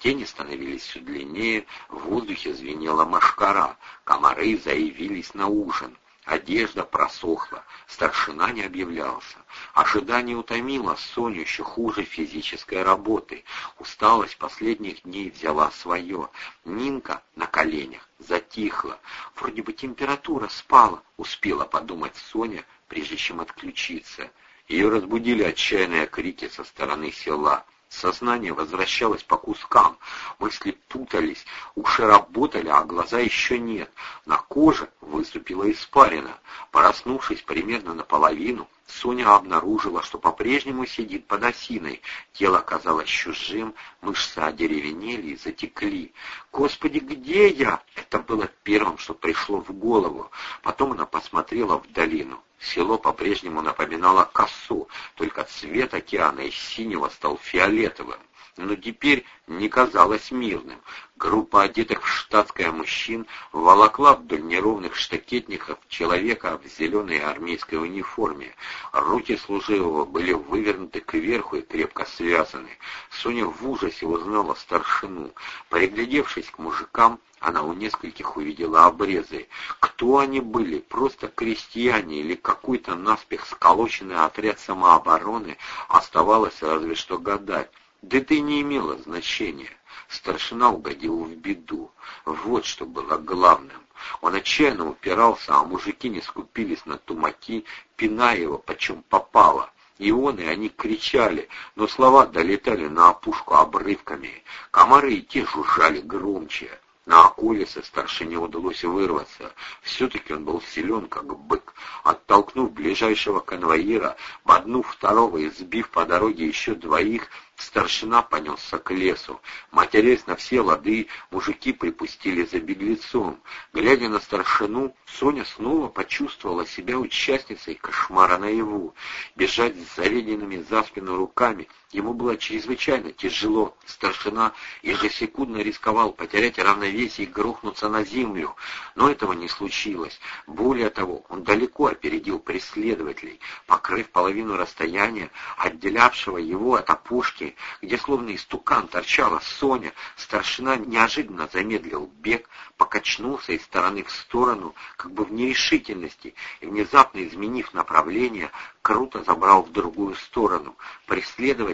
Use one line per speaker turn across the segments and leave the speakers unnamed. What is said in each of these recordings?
Тени становились все длиннее, в воздухе звенела машкара, комары заявились на ужин. Одежда просохла, старшина не объявлялся. Ожидание утомило Соню еще хуже физической работы. Усталость последних дней взяла свое. Нинка на коленях затихла. Вроде бы температура спала, успела подумать Соня, прежде чем отключиться. Ее разбудили отчаянные крики со стороны села. Сознание возвращалось по кускам, мысли путались, уши работали, а глаза еще нет. На коже выступила испарина. Проснувшись примерно наполовину, Соня обнаружила, что по-прежнему сидит под осиной. Тело казалось чужим, мышцы одеревенели и затекли. «Господи, где я?» Это было первым, что пришло в голову. Потом она посмотрела в долину. Село по-прежнему напоминало косу, только цвет океана из синего стал фиолетовым но теперь не казалось мирным. Группа одетых в штатское мужчин волокла вдоль неровных штакетников человека в зеленой армейской униформе. Руки служивого были вывернуты кверху и крепко связаны. Соня в ужасе узнала старшину. Приглядевшись к мужикам, она у нескольких увидела обрезы. Кто они были, просто крестьяне или какой-то наспех сколоченный отряд самообороны, оставалось разве что гадать. Да это не имело значения. Старшина угодил в беду. Вот что было главным. Он отчаянно упирался, а мужики не скупились на тумаки, пиная его почем попало. И он, и они кричали, но слова долетали на опушку обрывками. Комары и те жужжали громче. На Акулиса старшине удалось вырваться. Все-таки он был силен, как бык. Оттолкнув ближайшего конвоира, боднув второго и сбив по дороге еще двоих, Старшина понесся к лесу. Матерясь на все лады, мужики припустили за беглецом. Глядя на старшину, Соня снова почувствовала себя участницей кошмара наяву. Бежать с заведенными за спину руками ему было чрезвычайно тяжело. Старшина ежесекундно рисковал потерять равновесие и грохнуться на землю. Но этого не случилось. Более того, он далеко опередил преследователей, покрыв половину расстояния, отделявшего его от опушки где словно истукан торчала Соня, старшина неожиданно замедлил бег, покачнулся из стороны в сторону, как бы в нерешительности, и, внезапно изменив направление, круто забрал в другую сторону.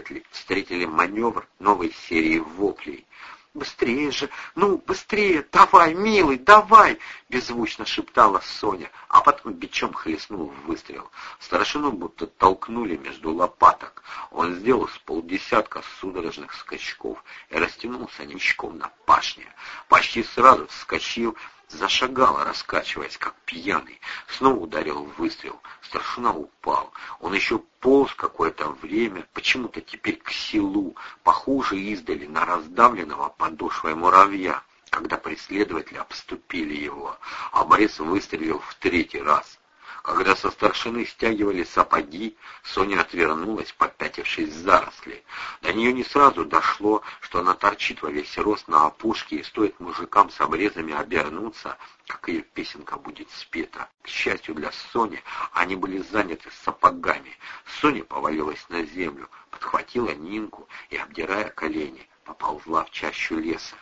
Преследователи встретили маневр новой серии воплей. «Быстрее же! Ну, быстрее! Давай, милый, давай!» — беззвучно шептала Соня, а потом бичом хлестнул в выстрел. Старшину будто толкнули между лопаток. Он сделал с полдесятка судорожных скачков и растянулся ничком на пашне. Почти сразу вскочил, зашагал, раскачиваясь, как пьяный. Снова ударил в выстрел. Старшина упал. Он еще полз какое-то время, почему-то теперь к селу, похоже издали на раздавленного подошвой муравья, когда преследователи обступили его. А Борис выстрелил в третий раз. Когда со старшины стягивали сапоги, Соня отвернулась, попятившись с заросли. До нее не сразу дошло, что она торчит во весь рост на опушке, и стоит мужикам с обрезами обернуться, как ее песенка будет спета. К счастью для Сони, они были заняты сапогами. Соня повалилась на землю, подхватила Нинку и, обдирая колени, поползла в чащу леса.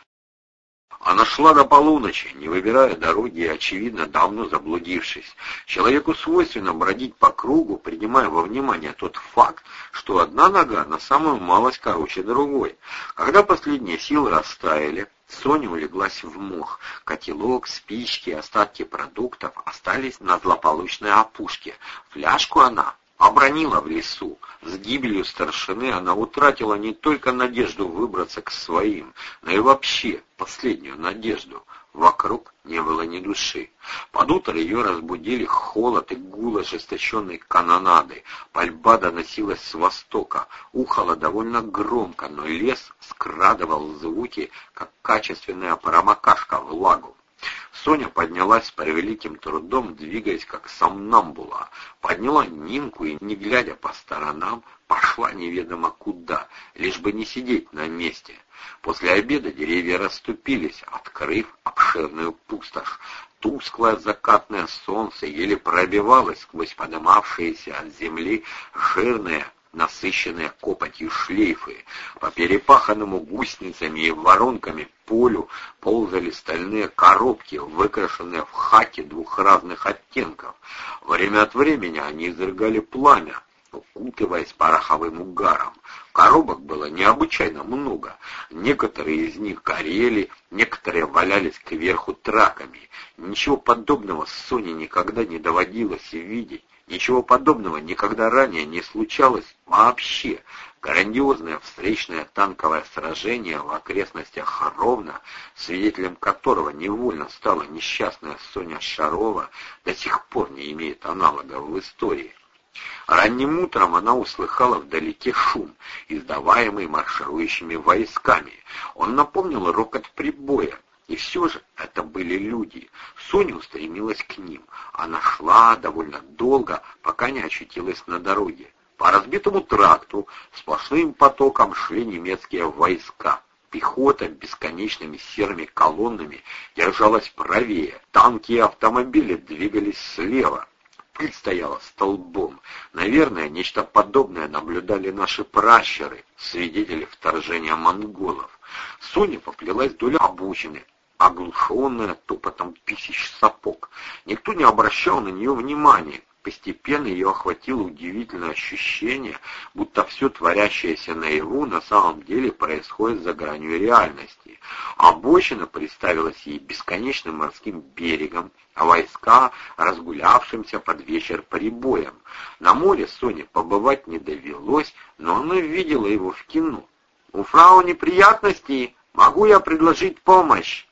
Она шла до полуночи, не выбирая дороги и, очевидно, давно заблудившись. Человеку свойственно бродить по кругу, принимая во внимание тот факт, что одна нога на самую малость короче другой. Когда последние силы растаяли, Соня улеглась в мох. Котелок, спички, остатки продуктов остались на злополучной опушке. Фляжку она обронила в лесу. С гибелью старшины она утратила не только надежду выбраться к своим, но и вообще последнюю надежду. Вокруг не было ни души. Под утро ее разбудили холод и гул ожесточенной канонады. Пальба доносилась с востока, ухала довольно громко, но лес скрадывал звуки, как качественная промокашка в лагу. Соня поднялась с превеликим трудом, двигаясь как сомнамбула. Подняла Нинку и, не глядя по сторонам, пошла неведомо куда, лишь бы не сидеть на месте. После обеда деревья расступились, открыв обширную пустошь. Тусклое закатное солнце еле пробивалось сквозь подымавшиеся от земли жирные насыщенные копотью шлейфы. По перепаханному гусеницами и воронками полю ползали стальные коробки, выкрашенные в хаке двух разных оттенков. Время от времени они изрыгали пламя, укутываясь пороховым угаром. Коробок было необычайно много. Некоторые из них горели, некоторые валялись кверху траками. Ничего подобного Соне никогда не доводилось видеть. Ничего подобного никогда ранее не случалось вообще. Грандиозное встречное танковое сражение в окрестностях Харовна, свидетелем которого невольно стала несчастная Соня Шарова, до сих пор не имеет аналогов в истории. Ранним утром она услыхала вдалеке шум, издаваемый марширующими войсками. Он напомнил рокот прибоя, и все же это были люди. Соня устремилась к ним. Она шла довольно долго, пока не очутилась на дороге. По разбитому тракту сплошным потоком шли немецкие войска. Пехота бесконечными серыми колоннами держалась правее. Танки и автомобили двигались слева. Пыль стояла столбом. Наверное, нечто подобное наблюдали наши пращуры, свидетели вторжения монголов. Соня поплелась вдоль обочины, оглушенная топотом тысяч сапог. Никто не обращал на нее внимания. Постепенно ее охватило удивительное ощущение, будто все творящееся наяву на самом деле происходит за гранью реальности. Обочина представилась ей бесконечным морским берегом, а войска разгулявшимся под вечер прибоем. На море Соне побывать не довелось, но она видела его в кино. «У фрау неприятности, могу я предложить помощь?»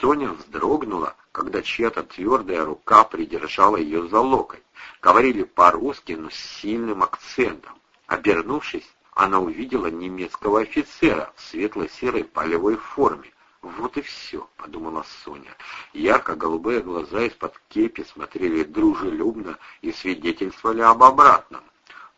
Соня вздрогнула, когда чья-то твердая рука придержала ее за локоть. Говорили по-русски, но с сильным акцентом. Обернувшись, она увидела немецкого офицера в светло-серой полевой форме. «Вот и все», — подумала Соня. Ярко-голубые глаза из-под кепи смотрели дружелюбно и свидетельствовали об обратном.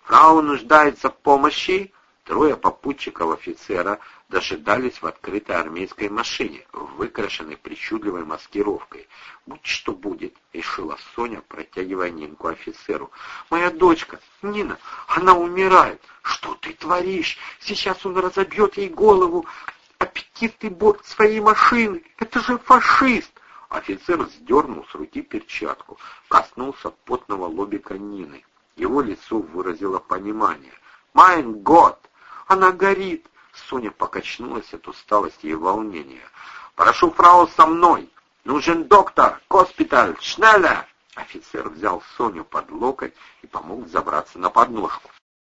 «Фрау нуждается в помощи?» Трое попутчиков офицера дожидались в открытой армейской машине, выкрашенной причудливой маскировкой. «Будь что будет», — решила Соня, протягивая Нинку офицеру. «Моя дочка, Нина, она умирает. Что ты творишь? Сейчас он разобьет ей голову. Аппетитный борт своей машины. Это же фашист!» Офицер сдернул с руки перчатку, коснулся потного лобика Нины. Его лицо выразило понимание. «Майн год! Она горит!» Соня покачнулась от усталости и волнения. «Прошу, фрау, со мной! Нужен доктор! Госпиталь! Шнелле!» Офицер взял Соню под локоть и помог забраться на подножку.